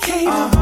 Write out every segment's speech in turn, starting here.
sophisticated. Uh-huh.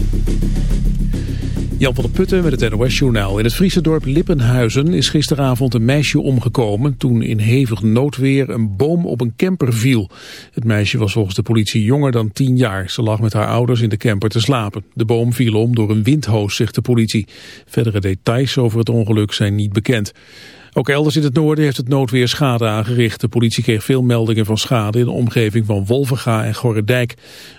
Jan van der Putten met het NOS-journaal. In het Friese dorp Lippenhuizen is gisteravond een meisje omgekomen... toen in hevig noodweer een boom op een camper viel. Het meisje was volgens de politie jonger dan tien jaar. Ze lag met haar ouders in de camper te slapen. De boom viel om door een windhoos, zegt de politie. Verdere details over het ongeluk zijn niet bekend. Ook elders in het noorden heeft het noodweer schade aangericht. De politie kreeg veel meldingen van schade in de omgeving van Wolvenga en Gorredijk.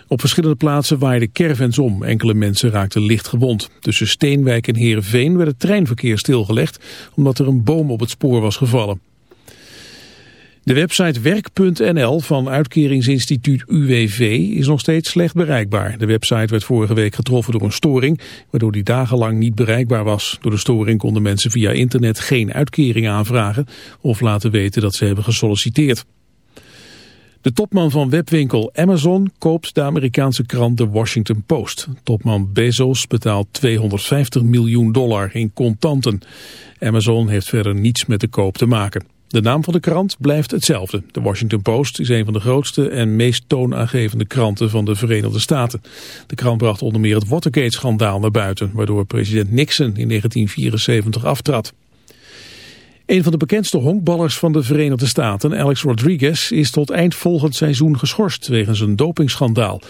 Op verschillende plaatsen waaiden caravans om. Enkele mensen raakten licht gewond. Tussen Steenwijk en Heerenveen werd het treinverkeer stilgelegd... omdat er een boom op het spoor was gevallen. De website werk.nl van uitkeringsinstituut UWV is nog steeds slecht bereikbaar. De website werd vorige week getroffen door een storing, waardoor die dagenlang niet bereikbaar was. Door de storing konden mensen via internet geen uitkering aanvragen of laten weten dat ze hebben gesolliciteerd. De topman van webwinkel Amazon koopt de Amerikaanse krant The Washington Post. Topman Bezos betaalt 250 miljoen dollar in contanten. Amazon heeft verder niets met de koop te maken. De naam van de krant blijft hetzelfde. De Washington Post is een van de grootste en meest toonaangevende kranten van de Verenigde Staten. De krant bracht onder meer het Watergate-schandaal naar buiten, waardoor president Nixon in 1974 aftrad. Een van de bekendste honkballers van de Verenigde Staten, Alex Rodriguez, is tot eind volgend seizoen geschorst wegens een dopingschandaal.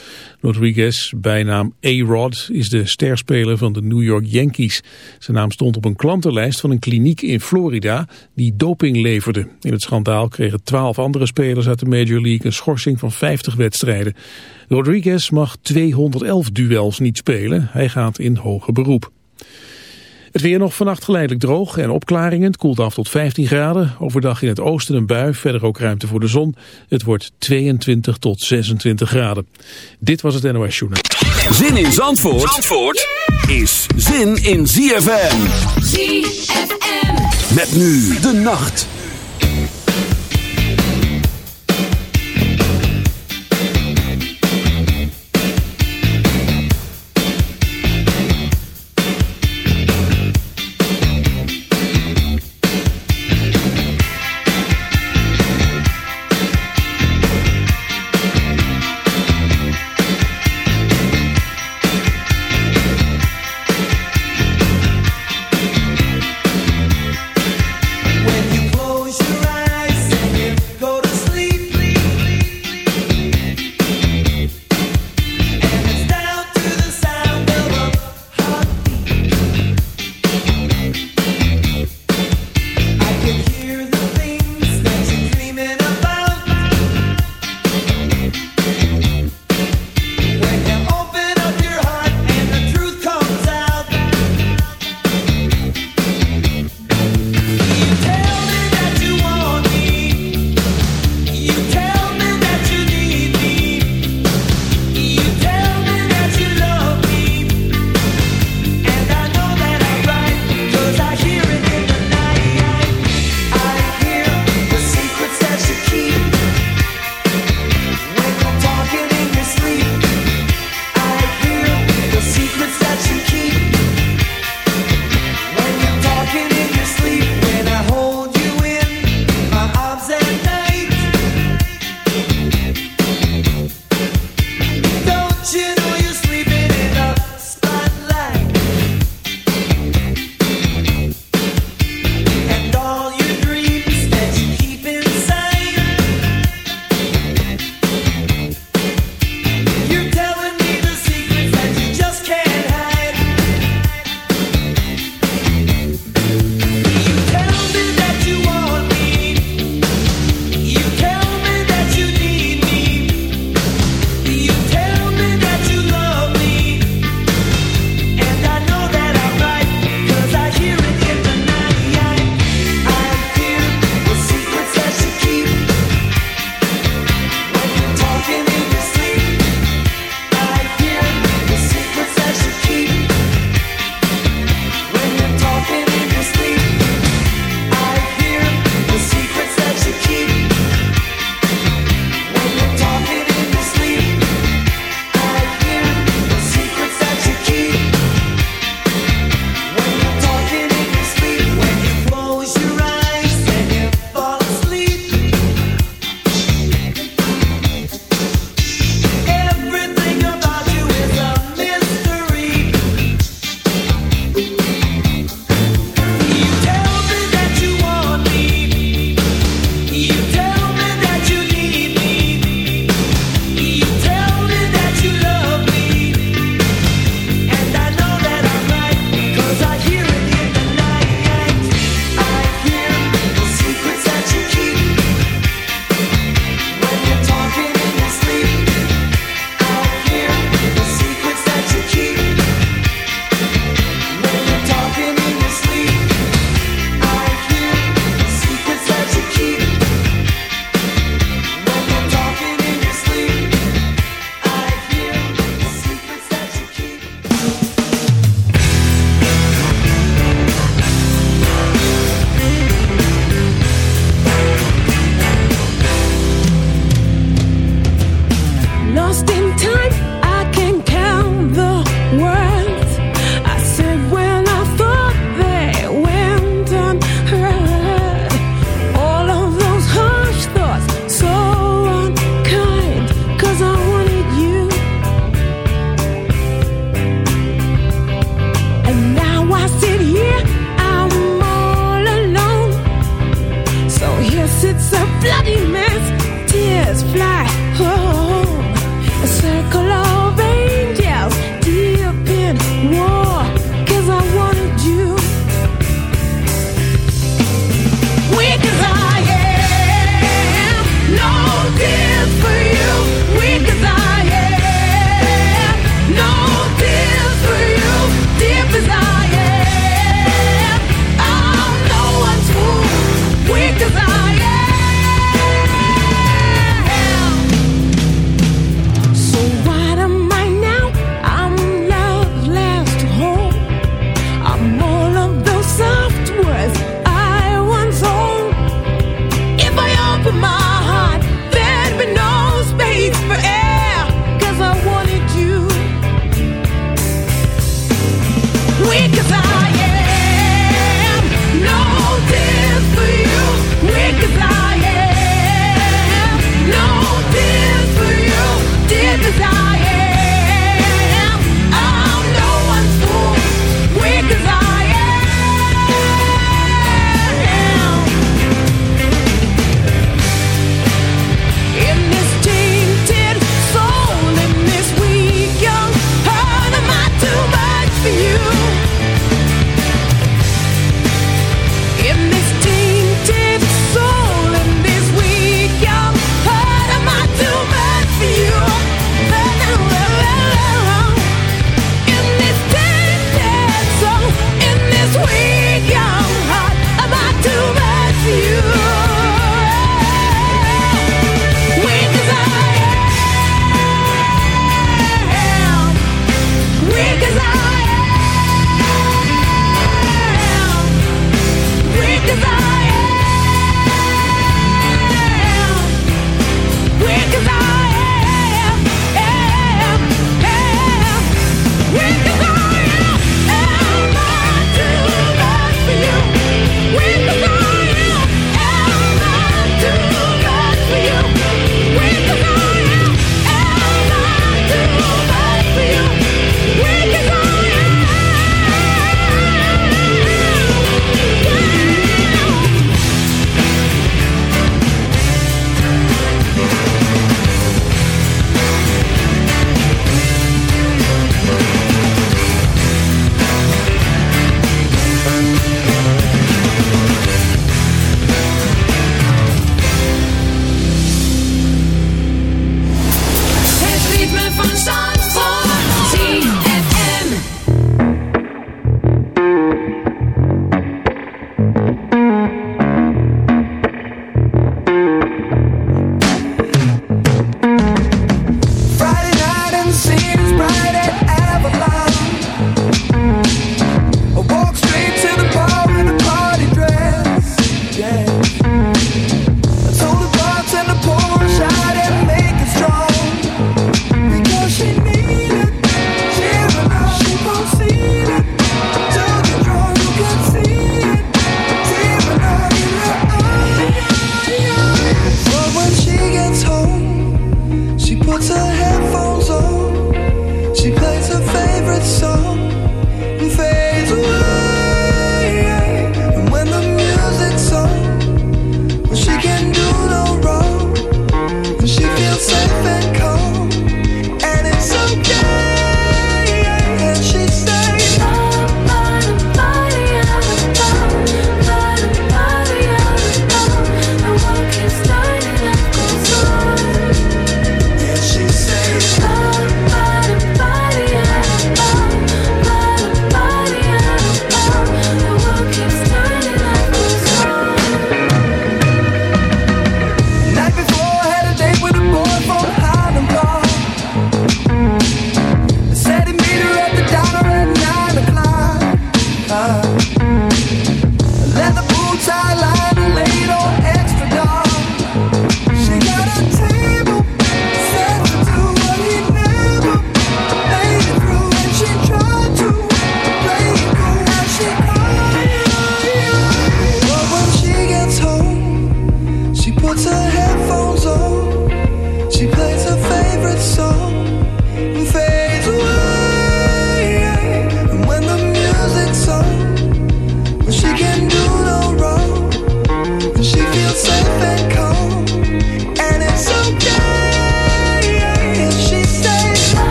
Rodriguez, bijnaam A-Rod, is de sterspeler van de New York Yankees. Zijn naam stond op een klantenlijst van een kliniek in Florida die doping leverde. In het schandaal kregen twaalf andere spelers uit de Major League een schorsing van 50 wedstrijden. Rodriguez mag 211 duels niet spelen. Hij gaat in hoger beroep. Het weer nog vannacht geleidelijk droog en opklaringen. Het koelt af tot 15 graden. Overdag in het oosten een bui, verder ook ruimte voor de zon. Het wordt 22 tot 26 graden. Dit was het NOS Journal. Zin in Zandvoort, Zandvoort is zin in ZFM. ZFM. Met nu de nacht.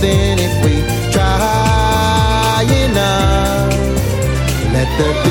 something if we try enough. Let the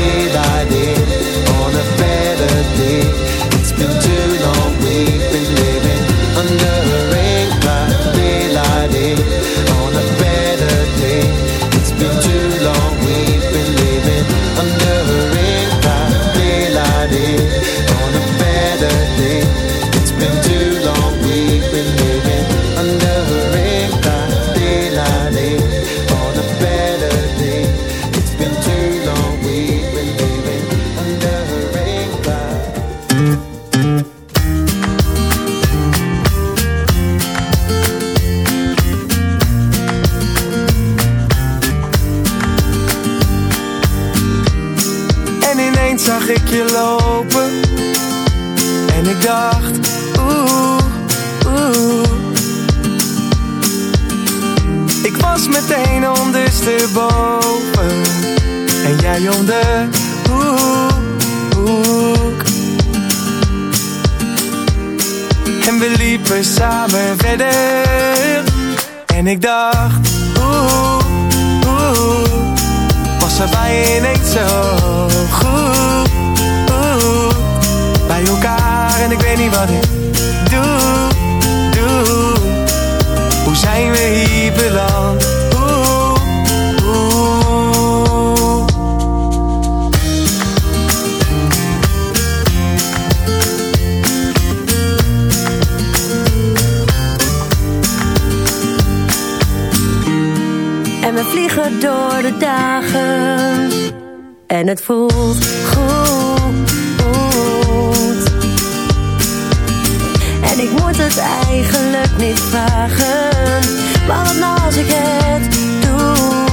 steeds vragen Maar wat nou als ik het doe,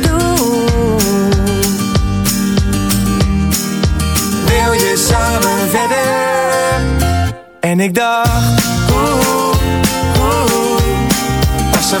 doe Wil je samen verder? En ik dacht, oeh, oeh, oeh Was er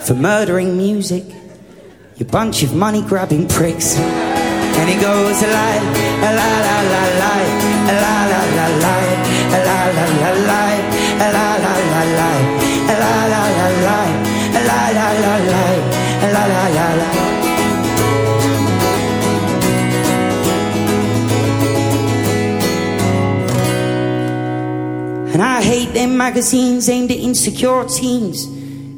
for murdering music. You bunch of money grabbing pricks. And he goes, a la la la la la la la la la la la la, la la la la, la la la la la la la la la la la la And I hate them magazines aimed at insecure teens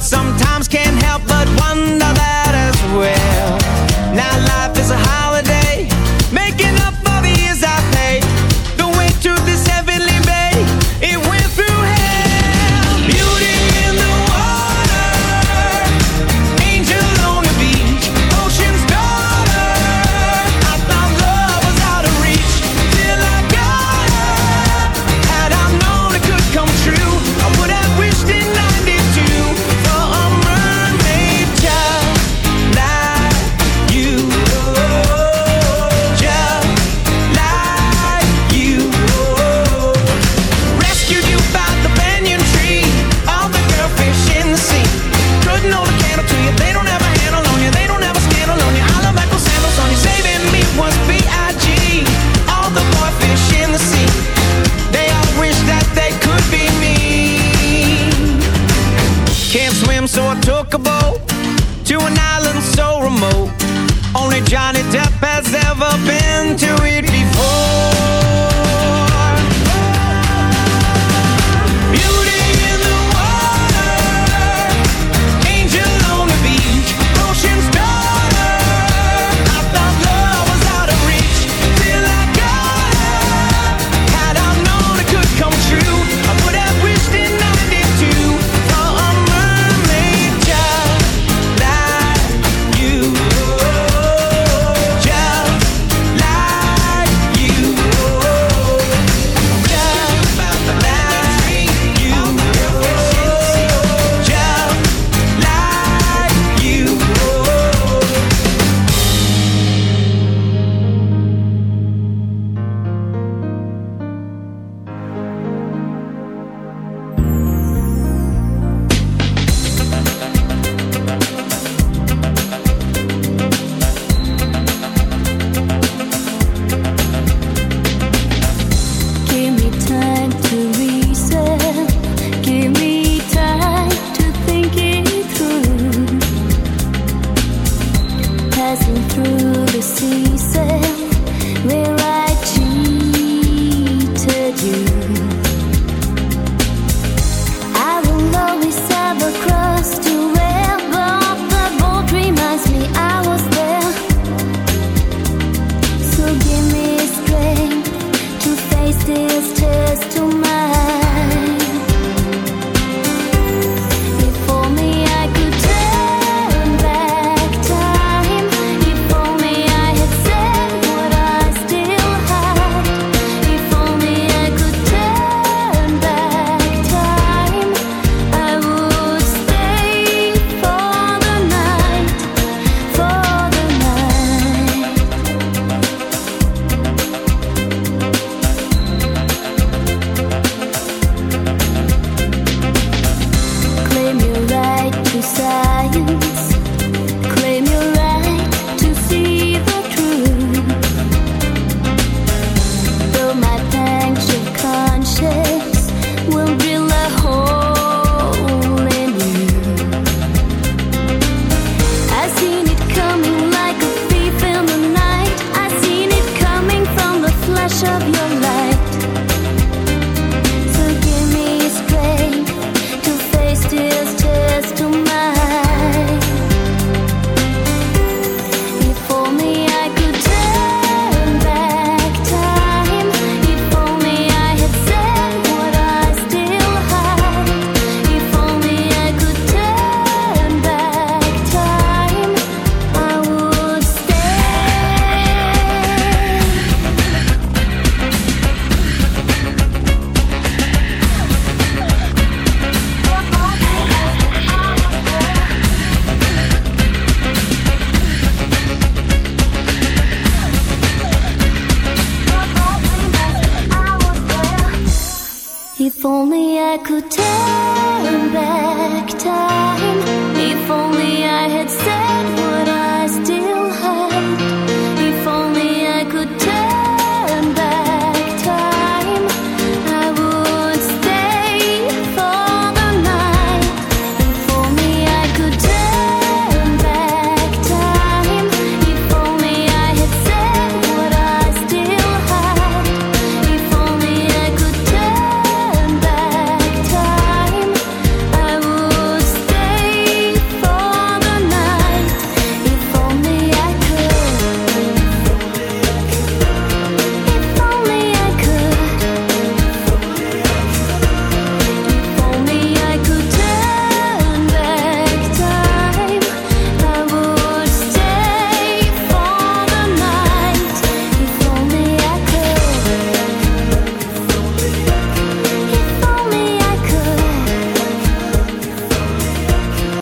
sometimes